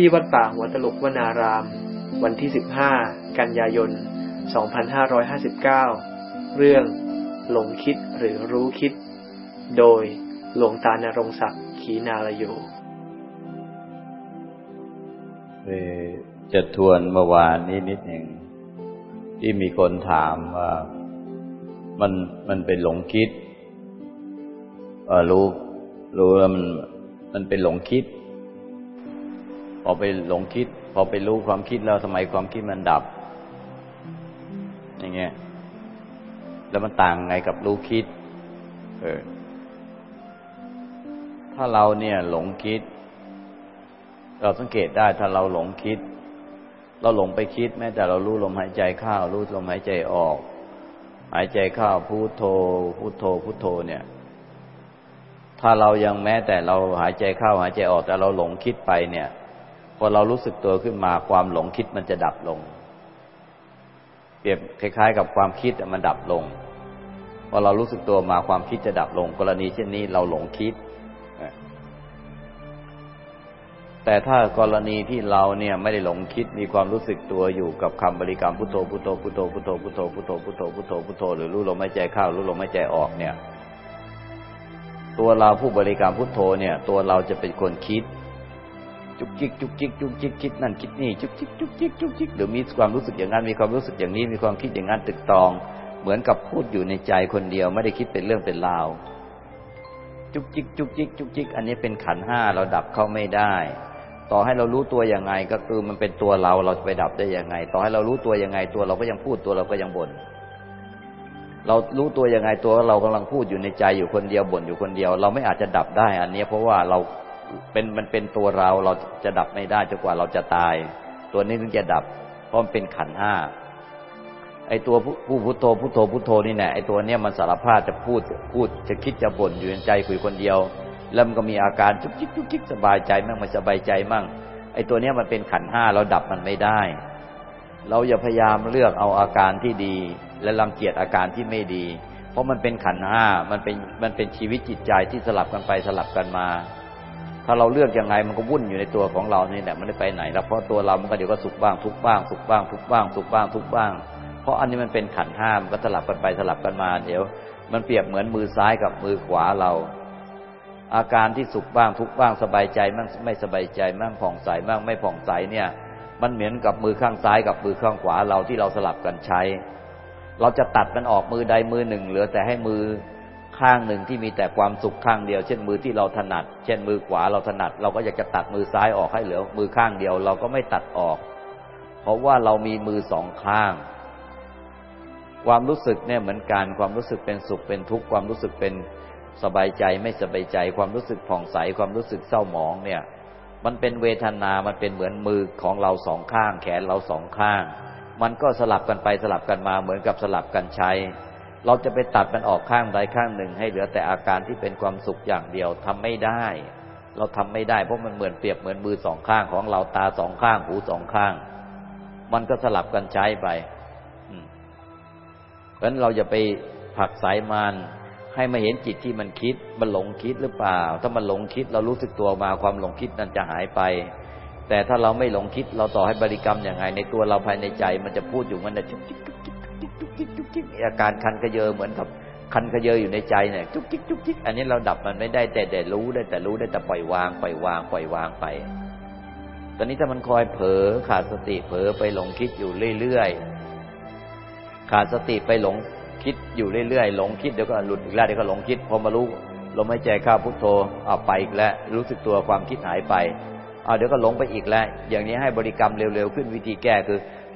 ที่วัดป่าหัวตลกวนาราม วันที่ 15 กันยายน 2559 เรื่อง หลงคิดหรือรู้คิด โดยหลวงตานรงศักดิ์ขีนาลโยจะทวนเมื่อวานนี้นิดหนึ่งที่มีคนถามว่ามันมันเป็นหลงคิดรู้รู้ว่ามันมันเป็นหลงคิด พอไปหลงคิด พอไปรู้ความคิดแล้วสมัยความคิดมันดับ อย่างเงี้ย แล้วมันต่างไงกับรู้คิด เออ ถ้าเราเนี่ย หลงคิด เราสังเกตได้ถ้าเราหลงคิด เราหลงไปคิด แม้แต่เรารู้ลมหายใจเข้ารู้ลมหายใจออก หายใจเข้าพุโทโธพุโทโธพุโทโธเนี่ยถ้าเรายังแม้แต่เราหายใจเข้าหายใจออกแต่เราหลงคิดไปเนี่ย พอเรารู้สึกตัวขึ้นมาความหลงคิดมันจะดับลง เปรียบคล้ายๆ กับความคิดมันดับลง พอเรารู้สึกตัวมาความคิดจะดับลง กรณีเช่นนี้เราหลงคิด แต่ถ้ากรณีที่เราเนี่ยไม่ได้หลงคิดมีความรู้สึกตัวอยู่กับคำบริกรรมพุทโธพุทโธพุทโธพุทโธพุทโธพุทโธพุทโธพุทโธพุทโธหรือรู้ลมหายใจเข้ารู้ลมหายใจออกเนี่ย ตัวเราผู้บริกรรมพุทโธเนี่ย ตัวเราจะเป็นคนคิด จุกจิกจุกจิกจุกจิกคิดนั่นคิดนี่จุกจิกจุกจิกจุกจิกเดี๋ยวมีความรู้สึกอย่างนั้นมีความรู้สึกอย่างนี้มีความคิดอย่างนั้นตึกตอง เหมือนกับพูดอยู่ในใจคนเดียวไม่ได้คิดเป็นเรื่องเป็นราวจุกจิกจุกจิกจุกจิกอันนี้เป็นขันห้าเราดับเขาไม่ได้ ต่อให้เรารู้ตัวยังไงก็คือมันเป็นตัวเราเราจะไปดับได้ยังไง ต่อให้เรารู้ตัวยังไงตัวเราก็ยังพูดตัวเราก็ยังบ่นเรารู้ตัวยังไงตัวเรากำลังพูดอยู่ในใจอยู่คนเดียวบ่นอยู่คนเดียว เราไม่อาจจะดับได้ อันนี้เพราะว่าเรา เป็นมันเป็นตัวเราเราจะดับไม่ได้จนกว่าเราจะตาย ตัวนี้ถึงจะดับเพราะมันเป็นขันห้าไอตัวผู้พุทโธพุทโธพุทโธนี่แหละไอตัวเนี้ยมันสารภาพจะพูดพูดจะคิดจะบ่นอยู่ในใจคุยคนเดียว แล้วมันก็มีอาการจุกจิกจุกจิกสบายใจมั่งไม่สบายใจมั่งไอตัวเนี้ยมันเป็นขันห้าเราดับมันไม่ได้ เราอย่าพยายามเลือกเอาอาการที่ดี และรังเกียจอาการที่ไม่ดี เพราะมันเป็นขันห้ามันเป็นมันเป็นชีวิตจิตใจที่สลับกันไปสลับกันมา ถ้าเราเลือกยังไงมันก็วุ่นอยู่ในตัวของเรานี่แหละมันไม่ไปไหนแล้วเพราะตัวเรามันก็เดี๋ยวก็สุขบ้างทุกบ้างสุขบ้างทุกบ้างสุขบ้างทุกบ้าง เพราะอันนี้มันเป็นขันห้ามก็สลับกันไปสลับกันมาเดี๋ยว มันเปรียบเหมือนมือซ้ายกับมือขวาเรา อาการที่สุขบ้างทุกบ้างสบายใจมั่งไม่สบายใจมั่งผ่องใสมั่งไม่ผ่องใสเนี่ย มันเหมือนกับมือข้างซ้ายกับมือข้างขวาเราที่เราสลับกันใช้ เราจะตัดมันออกมือใดมือหนึ่ง เหลือแต่ให้มือ ข้างหนึ่งที่มีแต่ความสุขข้างเดียว เช่นมือที่เราถนัด เช่นมือขวาเราถนัด เราก็อยากจะตัดมือซ้ายออกให้เหลือ มือข้างเดียวเราก็ไม่ตัดออก เพราะว่าเรามีมือสองข้าง ความรู้สึกเนี่ยเหมือนการความรู้สึกเป็นสุขเป็นทุกข์ความรู้สึกเป็นสบายใจไม่สบายใจ ความรู้สึกผ่องใสความรู้สึกเศร้าหมองเนี่ย มันเป็นเวทนา มันเป็นเหมือนมือของเราสองข้าง แขนเราสองข้าง มันก็สลับกันไปสลับกันมาเหมือนกับสลับกันใช้ เราจะไปตัดมันออกข้างใดข้างหนึ่ง ให้เหลือแต่อาการที่เป็นความสุขอย่างเดียวทำไม่ได้ เราทำไม่ได้เพราะมันเหมือนเปรียบเหมือนมือสองข้างของเราตาสองข้างหูสองข้าง มันก็สลับกันใช้ไปเพราะนั้นเราจะไปผักสายมันให้มาเห็นจิตที่มันคิด มันหลงคิดหรือเปล่า ถ้ามันหลงคิดเรารู้สึกตัวมาความหลงคิดนั้นจะหายไป แต่ถ้าเราไม่หลงคิด เราต่อให้บริกรรมอย่างไรในตัวเราภายในใจ มันจะพูดอยู่มันจะจุกจิก จุกจิกจุกจิกอาการคันกระเยอเหมือนกับคันกระเยออยู่ในใจเนี่ยจุกจิกจุกจิกอันนี้เราดับมันไม่ได้แต่แต่รู้ได้แต่รู้ได้แต่ปล่อยวางปล่อยวางปล่อยวางไป ตอนนี้ถ้ามันคอยเผลอขาดสติเผลอไปหลงคิดอยู่เรื่อยๆขาดสติไปหลงคิดอยู่เรื่อยๆหลงคิดเดี๋ยวก็หลุดอีกแล้วเดี๋ยวก็หลงคิดพอมารู้ลมหายใจเข้าพุทโธเอาไปอีกแล้วรู้สึกตัวความคิดหายไปเอาเดี๋ยวก็หลงไปอีกแล้ว อย่างนี้ให้บริกรรมเร็วๆขึ้นวิธีแก้คือ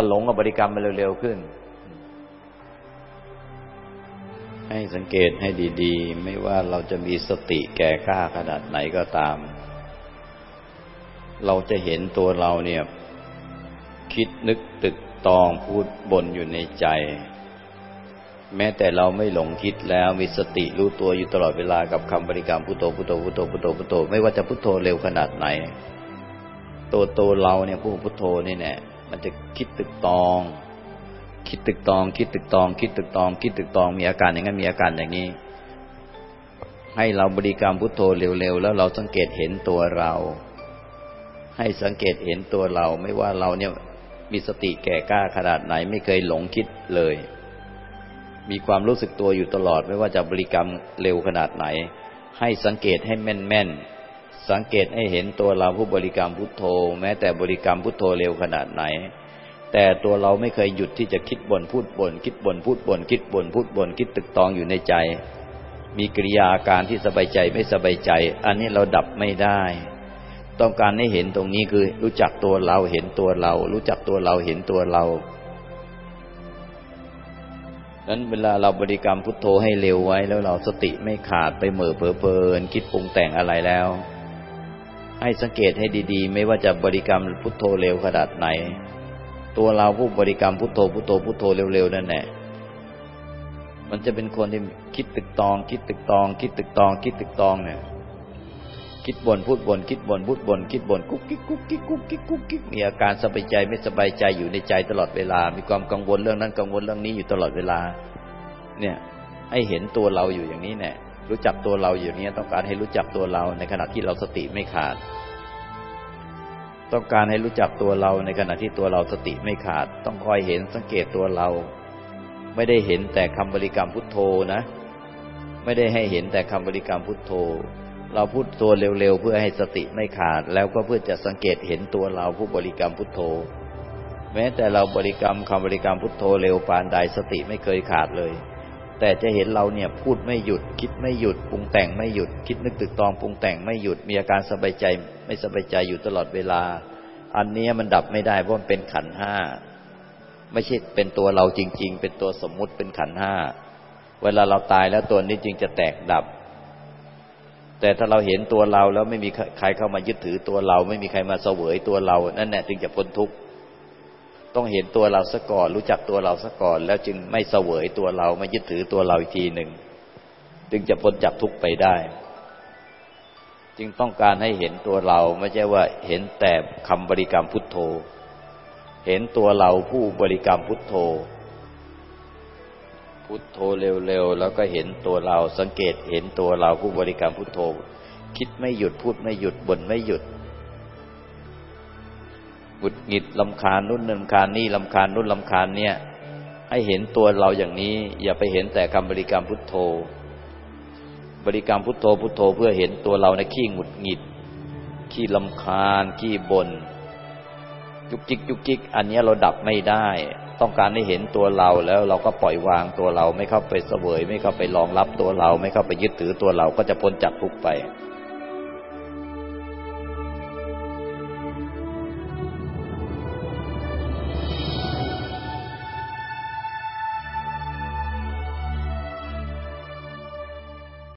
ถ้าหลงกับบริกรรมมันเร็วๆขึ้น ให้สังเกตให้ดีๆ ไม่ว่าเราจะมีสติแก่กล้าขนาดไหนก็ตาม เราจะเห็นตัวเราเนี่ย คิดนึกตึกตองพูดบ่นอยู่ในใจ แม้แต่เราไม่หลงคิดแล้วมีสติรู้ตัวอยู่ตลอดเวลากับคำบริกรรมพุทโธพุทโธพุทโธพุทโธพุทโธไม่ว่าจะพุทโธเร็วขนาดไหน ตัวตัวเราเนี่ยผู้พุทโธนี่แน่ มันจะคิดตึกตอง คิดตึกตอง คิดตึกตอง คิดตึกตอง คิดตึกตอง มีอาการอย่างนั้นมีอาการอย่างนี้ ให้เราบริกรรมพุทโธเร็วๆแล้วเราสังเกตเห็นตัวเรา ให้สังเกตเห็นตัวเรา ไม่ว่าเราเนี่ยมีสติแก่กล้าขนาดไหน ไม่เคยหลงคิดเลย มีความรู้สึกตัวอยู่ตลอด ไม่ว่าจะบริกรรมเร็วขนาดไหน ให้สังเกตให้แม่นๆ สังเกตให้เห็นตัวเราผู้บริกรรมพุทโธ แม้แต่บริกรรมพุทโธเร็วขนาดไหน แต่ตัวเราไม่เคยหยุดที่จะคิดบนพูดบนคิดบนพูดบนคิดบนพูดบนคิดตึกตองอยู่ในใจ มีกิริยาการที่สบายใจไม่สบายใจ อันนี้เราดับไม่ได้ ต้องการให้เห็นตรงนี้คือ รู้จักตัวเราเห็นตัวเรา รู้จักตัวเราเห็นตัวเรานั้นเวลาเราบริกรรมพุทโธให้เร็วไว้ แล้วเราสติไม่ขาดไปเหม่อเผลอเพลินคิดปรุงแต่งอะไรแล้ว ให้สังเกตให้ดีๆ ไม่ว่าจะบริกรรมพุทโธเร็วขนาดไหน ตัวเราผู้บริกรรมพุทโธพุทโธพุทโธเร็วๆนั่นแหละมันจะเป็นคนที่คิดตรึกตรอง คิดตรึกตรอง คิดตรึกตรอง คิดตรึกตรองเนี่ยคิดบ่นพูดบ่นคิดบ่นพูดบ่นคิดบ่นกุ๊กกิ๊กกุ๊กกิ๊กกุ๊กกิ๊กกุ๊กกิ๊กมีอาการสบายใจไม่สบายใจอยู่ในใจตลอดเวลา มีความกังวลเรื่องนั้นกังวลเรื่องนี้อยู่ตลอดเวลา เนี่ยให้เห็นตัวเราอยู่อย่างนี้เนี่ย รู้จักตัวเราอยู่เนี้ยต้องการให้รู้จักตัวเราในขณะที่เราสติไม่ขาด ต้องการให้รู้จักตัวเราในขณะที่ตัวเราสติไม่ขาด ต้องคอยเห็นสังเกตตัวเรา ไม่ได้เห็นแต่คำบริกรรมพุทโธนะ ไม่ได้ให้เห็นแต่คำบริกรรมพุทโธ เราพูดตัวเร็วๆเพื่อให้สติไม่ขาด แล้วก็เพื่อจะสังเกตเห็นตัวเราผู้บริกรรมพุทโธ แม้แต่เราบริกรรมคำบริกรรมพุทโธเร็วปานใดสติไม่เคยขาดเลย แต่จะเห็นเราเนี่ยพูดไม่หยุด คิดไม่หยุดปรุงแต่งไม่หยุด คิดนึกตึกตองปรุงแต่งไม่หยุดมีอาการสบายใจไม่สบายใจอยู่ตลอดเวลา อันนี้มันดับไม่ได้เพราะมันเป็นขันห้าไม่ใช่เป็นตัวเราจริง ๆ เป็นตัวสมมุติเป็นขันห้าเวลาเราตายแล้วตัวนี้จึงจะแตกดับ แต่ถ้าเราเห็นตัวเราแล้วไม่มีใครเข้ามายึดถือตัวเรา ไม่มีใครมาเสวยตัวเรานั่นแหละจึงจะพ้นทุกข์ ต้องเห็นตัวเราซะก่อน รู้จักตัวเราซะก่อน แล้วจึงไม่เสวยตัวเราไม่ยึดถือตัวเราอีกทีหนึ่งจึงจะพ้นจากทุกข์ไปได้ จึงต้องการให้เห็นตัวเราไม่ใช่ว่าเห็นแต่คำบริกรรมพุทโธ เห็นตัวเราผู้บริกรรมพุทโธ พุทโธเร็วๆแล้วก็เห็นตัวเราสังเกตเห็นตัวเราผู้บริกรรมพุทโธ คิดไม่หยุดพูดไม่หยุดบ่นไม่หยุด บุดหงิดลำคาญนู่นลำคาญนี่ลำคาญนู่นลำคาญเนี่ย ให้เห็นตัวเราอย่างนี้ อย่าไปเห็นแต่คำบริกรรมพุทโธ บริกรรมพุทโธพุทโธเพื่อเห็นตัวเราในขี้หงุดหงิด ขี้ลำคาญ ขี้บน่นจุกจิกจุกจิก อันนี้เราดับไม่ได้ ต้องการให้เห็นตัวเราแล้วเราก็ปล่อยวางตัวเราไม่เข้าไปเสวย ไม่เข้าไปรองรับตัวเรา ไม่เข้าไปยึดถือตัวเราก็จะพ้นจากทุกไป